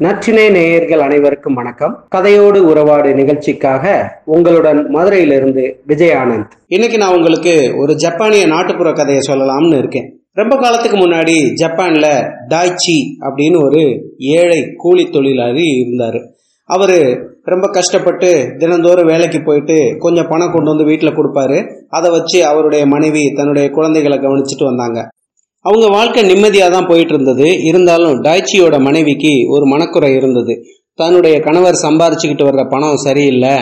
நச்சினை நேயர்கள் அனைவருக்கும் வணக்கம். கதையோடு உறவாடு நிகழ்ச்சிக்காக உங்களுடன் மதுரையிலிருந்து விஜய் ஆனந்த் இன்னைக்கு நான் உங்களுக்கு ஒரு ஜப்பானிய நாட்டுப்புற கதையை சொல்லலாம்னு இருக்கேன். ரொம்ப காலத்துக்கு முன்னாடி ஜப்பான்ல டாய்ச்சி அப்படின்னு ஒரு ஏழை கூலி தொழிலாளி இருந்தாரு. அவரு ரொம்ப கஷ்டப்பட்டு தினந்தோறும் வேலைக்கு போயிட்டு கொஞ்சம் பணம் கொண்டு வந்து வீட்டில் கொடுப்பாரு. அதை வச்சு அவருடைய மனைவி தன்னுடைய குழந்தைகளை கவனிச்சுட்டு வந்தாங்க. அவங்க வாழ்க்கை நிம்மதியாக தான் போயிட்டு இருந்தது இருந்தாலும் டாய்ச்சியோட மனைவிக்கு ஒரு மனக்குறை இருந்தது. தன்னுடைய கணவர் சம்பாரிச்சுக்கிட்டு வர்ற பணம் சரியில்லை.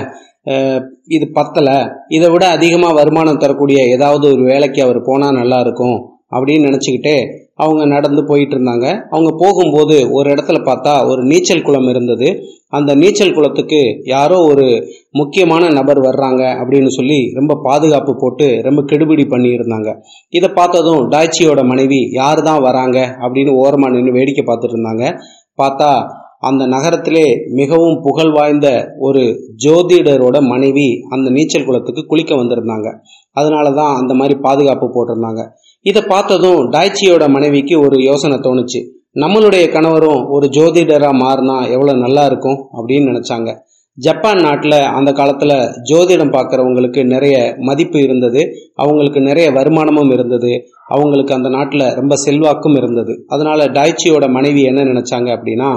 இது பத்தலை. இதை விட அதிகமாக வருமானம் தரக்கூடிய ஏதாவது ஒரு வேலைக்கு அவர் போனால் நல்லா இருக்கும் அப்படின்னு நினச்சிக்கிட்டே அவங்க நடந்து போயிட்டு இருந்தாங்க அவங்க போகும்போது ஒரு இடத்துல பார்த்தா ஒரு நீச்சல் குளம் இருந்தது. அந்த நீச்சல் குளத்துக்கு யாரோ ஒரு முக்கியமான நபர் வர்றாங்க அப்படின்னு சொல்லி ரொம்ப பாதுகாப்பு போட்டு ரொம்ப கெடுபிடி பண்ணியிருந்தாங்க. இதை பார்த்ததும் டாய்ச்சியோட மனைவி யார் தான் வராங்க? அப்படின்னு ஓரமாக நின்று வேடிக்கை பார்த்துட்டு இருந்தாங்க பார்த்தா அந்த நகரத்திலே மிகவும் புகழ் வாய்ந்த ஒரு ஜோதிடரோட மனைவி அந்த நீச்சல் குளத்துக்கு குளிக்க வந்திருந்தாங்க. அதனால தான் அந்த மாதிரி பாதுகாப்பு போட்டிருந்தாங்க. இதை பார்த்ததும் டாய்ச்சியோட மனைவிக்கு ஒரு யோசனை தோணுச்சு. நம்மளுடைய கணவரும் ஒரு ஜோதிடராக மாறினா எவ்வளோ நல்லா இருக்கும் அப்படின்னு நினச்சாங்க. ஜப்பான் நாட்டில் அந்த காலத்தில் ஜோதிடம் பார்க்குறவங்களுக்கு நிறைய மதிப்பு இருந்தது. அவங்களுக்கு நிறைய வருமானமும் இருந்தது. அவங்களுக்கு அந்த நாட்டில் ரொம்ப செல்வாக்கும் இருந்தது. அதனால டாய்ச்சியோட மனைவி என்ன நினைச்சாங்க அப்படின்னா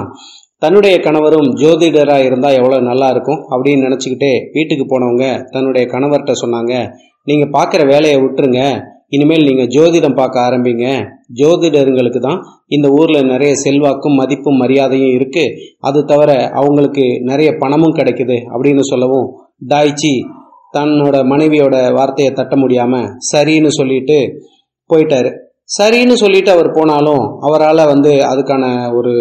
தன்னுடைய கணவரும் ஜோதிடராக இருந்தால் எவ்வளோ நல்லா இருக்கும் அப்படின்னு நினச்சிக்கிட்டே வீட்டுக்கு போனவங்க தன்னுடைய கணவர்கிட்ட சொன்னாங்க நீங்கள் பார்க்குற வேலையை விட்டுருங்க. இனிமேல் நீங்கள் ஜோதிடம் பார்க்க ஆரம்பிங்க. ஜோதிடர்களுக்கு தான் இந்த ஊரில் நிறைய செல்வாக்கும் மதிப்பும் மரியாதையும் இருக்குது அது தவிர அவங்களுக்கு நிறைய பணமும் கிடைக்குது அப்படின்னு சொல்லவும் டாய்ச்சி தன்னோட மனைவியோட வார்த்தையை தட்ட முடியாமல் சரின்னு சொல்லிட்டு போயிட்டாரு. சரின்னு சொல்லிட்டு அவர் போனாலும் அவரால் வந்து அதுக்கான ஒரு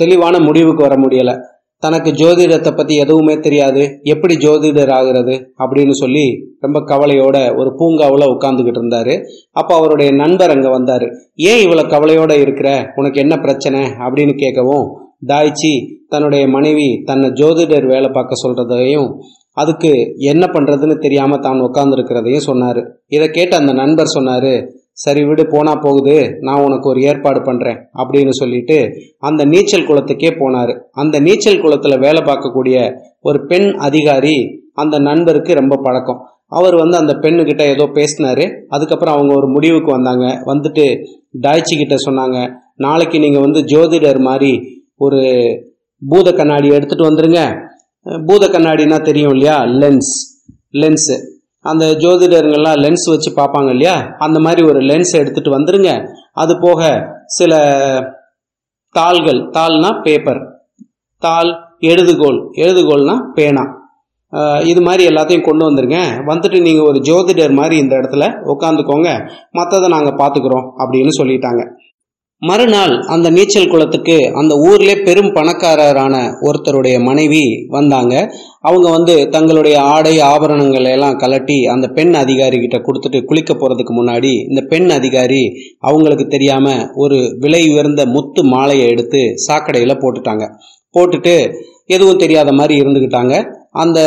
தெளிவான முடிவுக்கு வர முடியலை. தனக்கு ஜோதிடத்தை பற்றி எதுவுமே தெரியாது. எப்படி ஜோதிடர் ஆகிறது அப்படின்னு சொல்லி ரொம்ப கவலையோட ஒரு பூங்காவில் உட்காந்துக்கிட்டு இருந்தாரு. அப்போ அவருடைய நண்பர் அங்கே வந்தார். ஏன் இவ்வளோ கவலையோட இருக்கிற? உனக்கு என்ன பிரச்சனை? அப்படின்னு கேட்கவும் தாய்ச்சி தன்னுடைய மனைவி தன்னை ஜோதிடர் வேலை பார்க்க சொல்றதையும் அதுக்கு என்ன பண்றதுன்னு தெரியாம தான் உட்காந்துருக்கிறதையும் சொன்னாரு. இதை கேட்டு அந்த நண்பர் சொன்னாரு சரி விடு போனா போகுது நான் உனக்கு ஒரு ஏற்பாடு பண்றேன் அப்படின்னு சொல்லிட்டு அந்த நீச்சல் குளத்துக்கே போனாரு. அந்த நீச்சல் குளத்துல வேலை பார்க்கக்கூடிய ஒரு பெண் அதிகாரி அந்த நண்பருக்கு ரொம்ப பழக்கம். அவர் வந்து அந்த பெண்ணுகிட்ட ஏதோ பேசினாரு. அதுக்கப்புறம் அவங்க ஒரு முடிவுக்கு வந்தாங்க. வந்துட்டு டாய்ச்சி கிட்ட சொன்னாங்க நாளைக்கு நீங்க வந்து ஜோதிடர் மாதிரி ஒரு பூத கண்ணாடி எடுத்துட்டு வந்துருங்க. பூத கண்ணாடினா தெரியும் இல்லையா? Lens lens. அந்த ஜோதிடர்கள்லாம் லென்ஸ் வச்சு பார்ப்பாங்க இல்லையா? அந்த மாதிரி ஒரு லென்ஸ் எடுத்துட்டு வந்துருங்க. அது போக சில தாள்கள் தாள்னா பேப்பர் தாள் எழுதுகோல் எழுதுகோல்னா பேனா. இது மாதிரி எல்லாத்தையும் கொண்டு வந்துருங்க. வந்துட்டு நீங்கள் ஒரு ஜோதிடர் மாதிரி இந்த இடத்துல உட்காந்துக்கோங்க மற்றதை நாங்கள் பார்த்துக்குறோம் அப்படின்னு சொல்லிட்டாங்க. மறுநாள் அந்த நீச்சல் குளத்துக்கு அந்த ஊர்ல பெரும் பணக்காரரான ஒருத்தருடைய மனைவி வந்தாங்க. அவங்க வந்து தங்களுடைய ஆடை ஆபரணங்கள் எல்லாம் கலட்டி அந்த பெண் அதிகாரி கிட்ட கொடுத்துட்டு குளிக்க போறதுக்கு முன்னாடி இந்த பெண் அதிகாரி அவங்களுக்கு தெரியாம ஒரு விலை உயர்ந்த முத்து மாலையை எடுத்து சாக்கடையில போட்டுட்டாங்க. போட்டுட்டு எதுவும் தெரியாத மாதிரி இருந்துக்கிட்டாங்க அந்த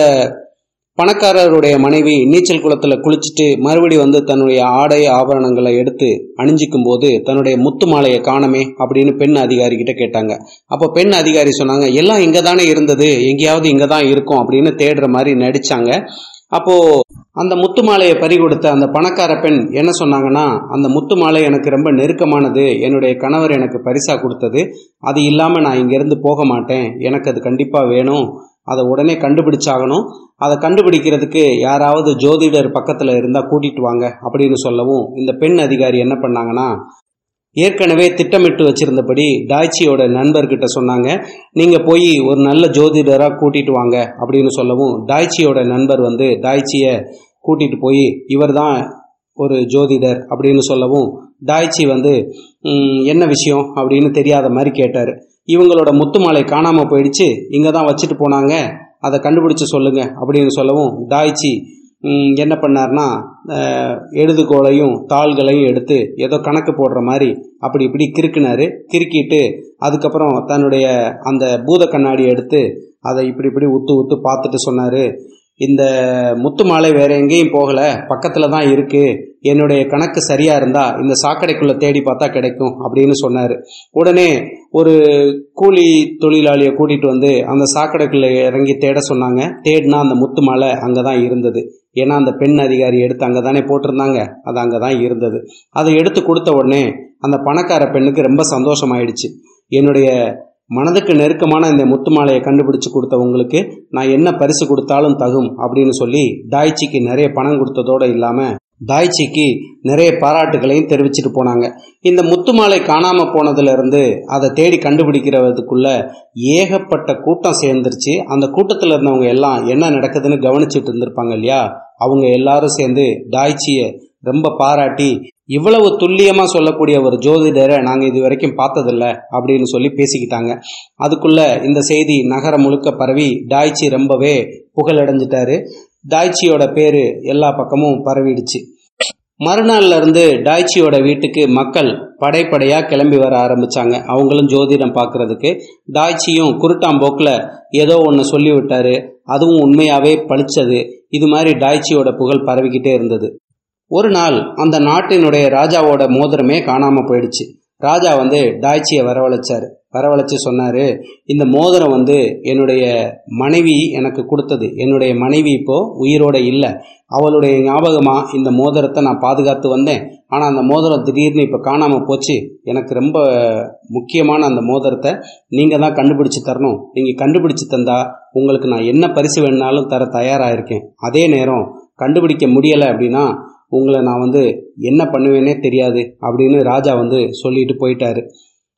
பணக்காரருடைய மனைவி நீச்சல் குளத்துல குளிச்சுட்டு மறுபடி வந்து தன்னுடைய ஆடை ஆபரணங்களை எடுத்து அணிஞ்சிக்கும் போது தன்னுடைய முத்து மாலையை காணமே அப்படின்னு பெண் அதிகாரி கிட்ட கேட்டாங்க. அப்போ பெண் அதிகாரி சொன்னாங்க எல்லாம் இங்க தானே இருந்தது எங்கேயாவது இங்கே தான் இருக்கும் அப்படின்னு தேடுற மாதிரி நடிச்சாங்க. அப்போ அந்த முத்து மாலையை பறி கொடுத்த அந்த பணக்கார பெண் என்ன சொன்னாங்கன்னா அந்த முத்து மாலை எனக்கு ரொம்ப நெருக்கமானது என்னுடைய கணவர் எனக்கு பரிசா கொடுத்தது அது இல்லாம நான் இங்கிருந்து போக மாட்டேன் எனக்கு அது கண்டிப்பா வேணும் அதை உடனே கண்டுபிடிச்சாகணும். அதை கண்டுபிடிக்கிறதுக்கு யாராவது ஜோதிடர் பக்கத்தில் இருந்தால் கூட்டிட்டு வாங்க அப்படின்னு சொல்லவும் இந்த பெண் அதிகாரி என்ன பண்ணாங்கன்னா ஏற்கனவே திட்டமிட்டு வச்சிருந்தபடி டாய்ச்சியோட நண்பர்கிட்ட சொன்னாங்க நீங்கள் போய் ஒரு நல்ல ஜோதிடராக கூட்டிட்டு வாங்க அப்படின்னு சொல்லவும் டாய்ச்சியோட நண்பர் வந்து டாய்ச்சியை கூட்டிட்டு போய் இவர் தான் ஒரு ஜோதிடர் அப்படின்னு சொல்லவும் டாய்ச்சி வந்து என்ன விஷயம்? அப்படின்னு தெரியாத மாதிரி கேட்டார். இவங்களோட முத்து மாலை காணாமல் போயிடுச்சு இங்கே தான் வச்சுட்டு போனாங்க அதை கண்டுபிடிச்சு சொல்லுங்க அப்படின்னு சொல்லவும் டாய்ச்சி என்ன பண்ணார்னா அஹ், எழுதுகோலையும் தாள்களையும் எடுத்து ஏதோ கணக்கு போடுற மாதிரி அப்படி இப்படி கிறுக்குனாரு. கிறுக்கிட்டு அதுக்கப்புறம் தன்னுடைய அந்த பூத கண்ணாடியை எடுத்து அதை இப்படி இப்படி உத்து உத்து பார்த்துட்டு சொன்னார். இந்த முத்து மாலை வேற எங்கேயும் போகலை பக்கத்தில் தான் இருக்குது என்னுடைய கணக்கு சரியா இருந்தா இந்த சாக்கடைக்குள்ள தேடி பார்த்தா கிடைக்கும் அப்படின்னு சொன்னாரு. உடனே ஒரு கூலி தொழிலாளியை கூட்டிட்டு வந்து அந்த சாக்கடைக்குள்ள இறங்கி தேட சொன்னாங்க. தேடினா அந்த முத்து மாலை அங்கதான் இருந்தது. ஏன்னா அந்த பெண் அதிகாரி எடுத்து அங்கே தானே போட்டிருந்தாங்க. அது அங்கே தான் இருந்தது. அதை எடுத்து கொடுத்த உடனே அந்த பணக்கார பெண்ணுக்கு ரொம்ப சந்தோஷமாயிடுச்சு. என்னுடைய மனதுக்கு நெருக்கமான இந்த முத்து மாலையை கண்டுபிடிச்சு கொடுத்த உங்களுக்கு நான் என்ன பரிசு கொடுத்தாலும் தகும் அப்படின்னு சொல்லி டாய்ச்சிக்கு நிறைய பணம் கொடுத்ததோடு இல்லாமல் டாய்ச்சிக்கு நிறைய பாராட்டுகளையும் தெரிவிச்சுட்டு போனாங்க. இந்த முத்துமாலை காணாமல் காணாம அதை தேடி கண்டுபிடிக்கிறதுக்குள்ள ஏகப்பட்ட கூட்டம் சேர்ந்துருச்சு. அந்த கூட்டத்தில் இருந்தவங்க எல்லாம் என்ன நடக்குதுன்னு கவனிச்சுட்டு இருந்திருப்பாங்க இல்லையா? அவங்க எல்லாரும் சேர்ந்து டாய்ச்சியை ரொம்ப பாராட்டி இவ்வளவு துல்லியமாக சொல்லக்கூடிய ஒரு ஜோதிடரை நாங்கள் இது வரைக்கும் பார்த்ததில்ல அப்படின்னு சொல்லி பேசிக்கிட்டாங்க. அதுக்குள்ள இந்த செய்தி நகரம் முழுக்க பரவி டாய்ச்சி ரொம்பவே புகழடைஞ்சிட்டாரு. டாய்ச்சியோட பேரு எல்லா பக்கமும் பரவிடுச்சு. மறுநாள்ல இருந்து டாய்ச்சியோட வீட்டுக்கு மக்கள் படைப்படையா கிளம்பி வர ஆரம்பிச்சாங்க. அவங்களும் ஜோதிடம் பார்க்கறதுக்கு டாய்ச்சியும் குருட்டாம்போக்கில் ஏதோ ஒன்று சொல்லி விட்டாரு அதுவும் உண்மையாவே பழிச்சது இது மாதிரி டாய்ச்சியோட புகழ் பரவிக்கிட்டே இருந்தது. ஒரு நாள் அந்த நாட்டினுடைய ராஜாவோட மோதிரமே காணாம போயிடுச்சு. ராஜா வந்து டாய்ச்சியை வரவழைச்சார். வரவழைச்சு சொன்னாரு இந்த மோதிரம் வந்து என்னுடைய மனைவி எனக்கு கொடுத்தது. என்னுடைய மனைவி இப்போ உயிரோட இல்லை. அவளுடைய ஞாபகமா இந்த மோதிரத்தை நான் பாதுகாத்து வந்தேன். ஆனால் அந்த மோதிரம் திடீர்னு இப்போ காணாம போச்சு. எனக்கு ரொம்ப முக்கியமான அந்த மோதிரத்தை நீங்கள் தான் கண்டுபிடிச்சு தரணும். நீங்கள் கண்டுபிடிச்சு தந்தா உங்களுக்கு நான் என்ன பரிசு வேணுனாலும் தர தயாராக இருக்கேன். அதே நேரம் கண்டுபிடிக்க முடியலை அப்படின்னா உங்களை நான் வந்து என்ன பண்ணுவேனே தெரியாது அப்படின்னு ராஜா வந்து சொல்லிட்டு போயிட்டாரு.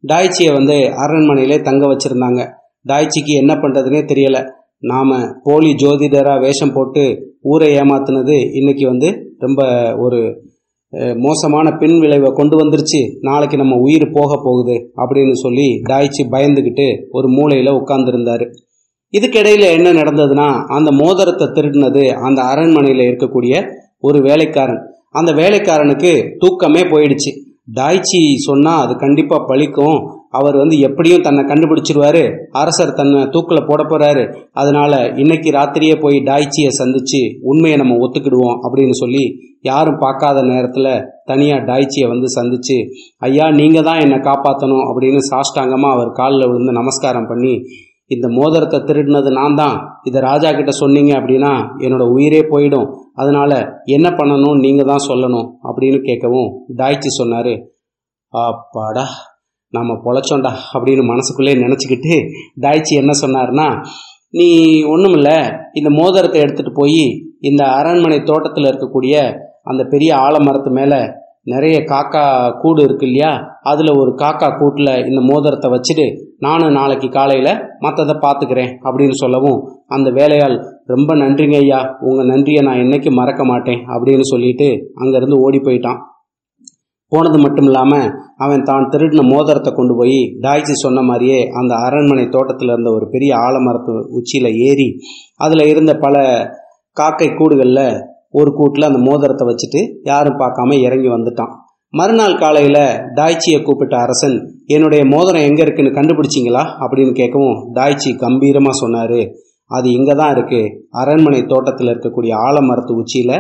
டாய்ச்சியை வந்து அரண்மனையிலே தங்க வச்சிருந்தாங்க. டாய்ச்சிக்கு என்ன பண்ணுறதுனே தெரியலை. நாம் போலி ஜோதிடராக வேஷம் போட்டு ஊரை ஏமாத்தினது இன்றைக்கி வந்து ரொம்ப ஒரு மோசமான பின் விளைவை கொண்டு வந்துருச்சு. நாளைக்கு நம்ம உயிர் போக போகுது அப்படின்னு சொல்லி டாய்ச்சி பயந்துக்கிட்டு ஒரு மூலையில் உட்கார்ந்துருந்தார். இதுக்கிடையில் என்ன நடந்ததுன்னா அந்த மோதிரத்தை திருடினது அந்த அரண்மனையில் இருக்கக்கூடிய ஒரு வேலைக்காரன். அந்த வேலைக்காரனுக்கு தூக்கமே போயிடுச்சு. டாய்ச்சி சொன்னால் அது கண்டிப்பாக பழிக்கும். அவர் வந்து எப்படியும் தன்னை கண்டுபிடிச்சிருவாரு. அரசர் தன்னை தூக்கில் போட போகிறாரு அதனால் இன்னைக்கு ராத்திரியே போய் டாய்ச்சியை சந்தித்து உண்மையை நம்ம ஒத்துக்கிடுவோம் அப்படின்னு சொல்லி யாரும் பார்க்காத நேரத்தில் தனியாக டாய்ச்சியை வந்து சந்திச்சு ஐயா நீங்கள் தான் என்னை காப்பாற்றணும் அப்படின்னு சாஷ்டாங்கமாக அவர் காலில் விழுந்து நமஸ்காரம் பண்ணி இந்த மோதிரத்தை திருடினது நான் தான். இதை ராஜா கிட்ட சொன்னீங்க அப்படின்னா என்னோட உயிரே போயிடும். அதனால என்ன பண்ணணும்? நீங்க தான் சொல்லணும் அப்படின்னு கேட்கவும் டாய்ச்சி சொன்னாரு. அப்பாடா நம்ம பொழைச்சோண்டா அப்படின்னு மனசுக்குள்ளே நினச்சிக்கிட்டு டாய்ச்சி என்ன சொன்னார்னா நீ ஒன்றுமில்ல இந்த மோதிரத்தை எடுத்துகிட்டு போய் இந்த அரண்மனை தோட்டத்தில் இருக்கக்கூடிய அந்த பெரிய ஆலமரத்து மேலே நிறைய காக்கா கூடு இருக்கு இல்லையா? அதில் ஒரு காக்கா கூட்டில் இந்த மோதிரத்தை வச்சுட்டு நானும் நாளைக்கு காலையில் மற்றதை பார்த்துக்கிறேன் அப்படின்னு சொல்லவும் அந்த வேலையாள் ரொம்ப நன்றிங்க ஐயா. உங்கள் நன்றியை நான் என்றைக்கு மறக்க மாட்டேன் அப்படின்னு சொல்லிட்டு அங்கேருந்து ஓடி போயிட்டான். போனது மட்டும் இல்லாமல் அவன் தான் திருடின மோதிரத்தை கொண்டு போய் டாய்ச்சி சொன்ன மாதிரியே அந்த அரண்மனை தோட்டத்தில் இருந்த ஒரு பெரிய ஆலமரத்து உச்சியில் ஏறி அதில் இருந்த பல காக்கை கூடுகளில் ஒரு கூட்டில் அந்த மோதிரத்தை வச்சுட்டு யாரும் பார்க்காம இறங்கி வந்துட்டான். மறுநாள் காலையில் டாய்ச்சியை கூப்பிட்ட அரசன் என்னுடைய மோதிரம் எங்கே இருக்குன்னு கண்டுபிடிச்சிங்களா? அப்படின்னு கேட்கவும் டாய்ச்சி கம்பீரமாக சொன்னார். அது இங்கே தான் இருக்குது அரண்மனை தோட்டத்தில் இருக்கக்கூடிய ஆலமரத்து உச்சியில்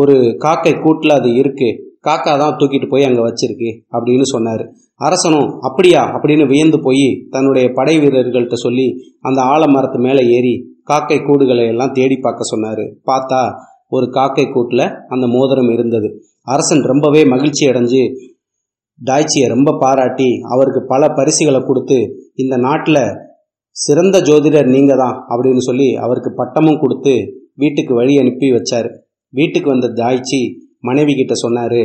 ஒரு காக்கை கூட்டில் அது இருக்குது காக்கா தான் தூக்கிட்டு போய் அங்கே வச்சிருக்கு அப்படின்னு சொன்னார். அரசனும் அப்படியா? அப்படின்னு வியந்து போய் தன்னுடைய படை வீரர்கள்ட்ட சொல்லி அந்த ஆலமரத்து மேலே ஏறி காக்கை கூடுகளை எல்லாம் தேடி பார்க்க சொன்னார். பார்த்தா ஒரு காக்கை கூட்டில் அந்த மோதிரம் இருந்தது. அரசன் ரொம்பவே மகிழ்ச்சி அடைஞ்சு டாய்ச்சியை ரொம்ப பாராட்டி அவருக்கு பல பரிசுகளை கொடுத்து இந்த நாட்டில் சிறந்த ஜோதிடர் நீங்கள் தான் அப்படின்னு சொல்லி அவருக்கு பட்டமும் கொடுத்து வீட்டுக்கு வழி அனுப்பி வச்சார். வீட்டுக்கு வந்த தாய்ச்சி மனைவி கிட்ட சொன்னார்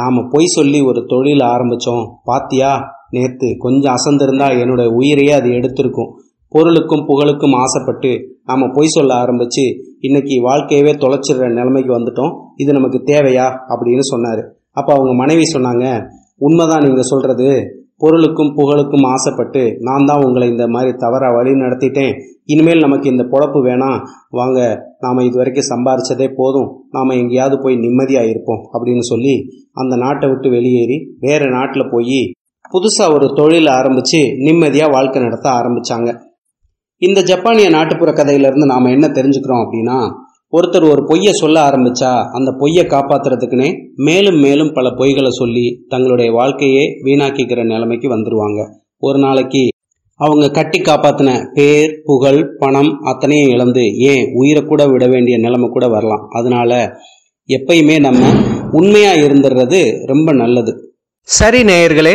நாம் பொய் சொல்லி ஒரு தொழில் ஆரம்பித்தோம் பாத்தியா? நேற்று கொஞ்சம் அசந்திருந்தா என்னோட உயிரையே அது எடுத்திருக்கும். பொருளுக்கும் புகழுக்கும் ஆசைப்பட்டு நாம் பொய் சொல்ல ஆரம்பித்து இன்றைக்கி வாழ்க்கையவே தொலைச்சிடுற நிலைமைக்கு வந்துட்டோம். இது நமக்கு தேவையா? அப்படின்னு சொன்னார். அப்போ அவங்க மனைவி சொன்னாங்க உண்மைதான் நீங்கள் சொல்கிறது பொருளுக்கும் புகழுக்கும் ஆசைப்பட்டு நான் தான் உங்களை இந்த மாதிரி தவறாக வழி நடத்திட்டேன். இனிமேல் நமக்கு இந்த பொழப்பு வேணாம். வாங்க நாம் இது வரைக்கும் சம்பாரிச்சதே போதும். நாம் எங்கேயாவது போய் நிம்மதியாக இருப்போம் அப்படின்னு சொல்லி அந்த நாட்டை விட்டு வெளியேறி வேறு நாட்டில் போய் புதுசாக ஒரு தொழில் ஆரம்பித்து நிம்மதியாக வாழ்க்கை நடத்த ஆரம்பித்தாங்க இந்த ஜப்பானிய நாட்டுப்புற கதையிலேருந்து நாம் என்ன தெரிஞ்சுக்கிறோம் அப்படின்னா ஒருத்தர் ஒரு பொய்யை சொல்ல ஆரம்பிச்சா அந்த பொய்யை காப்பாத்துறதுக்குன்னே மேலும் மேலும் பல பொய்களை சொல்லி தங்களுடைய வாழ்க்கையே வீணாக்கிக்கிற நிலைமைக்கு வந்துடுவாங்க ஒரு நாளைக்கு அவங்க கட்டி காப்பாத்தின பேர் புகழ் பணம் அத்தனையும் இழந்து ஏன் உயிரை கூட விட வேண்டிய நிலைமை கூட வரலாம். அதனால எப்பயுமே நம்ம உண்மையா இருந்துடுறது ரொம்ப நல்லது. சரி நேயர்களே